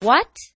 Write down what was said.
What?